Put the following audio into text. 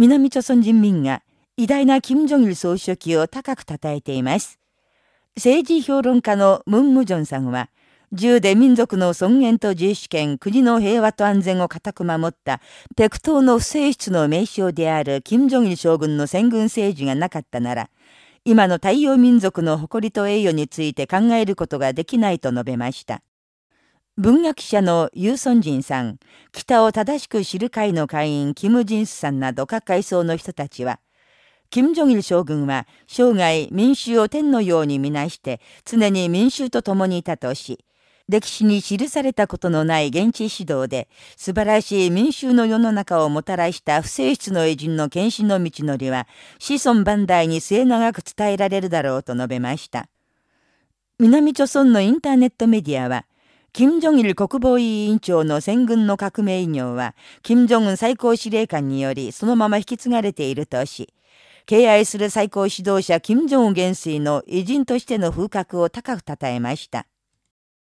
南朝鮮人民が偉大な金正日総書記を高く称えています。政治評論家のムン・ムジョンさんは、銃で民族の尊厳と自主権、国の平和と安全を固く守った、ペクトの不正室の名称である金正日将軍の戦軍政治がなかったなら、今の太陽民族の誇りと栄誉について考えることができないと述べました。文学者のユーソンジンさん、北を正しく知る会の会員キム・ジンスさんなど各階層の人たちは、金正日将軍は生涯民衆を天のようにみなして常に民衆と共にいたとし、歴史に記されたことのない現地指導で素晴らしい民衆の世の中をもたらした不正室の偉人の献身の道のりは子孫万代に末永く伝えられるだろうと述べました。南朝村のインターネットメディアは金正日国防委員長の戦軍の革命医業は、金正恩最高司令官によりそのまま引き継がれているとし、敬愛する最高指導者金正恩元帥の偉人としての風格を高く称えました。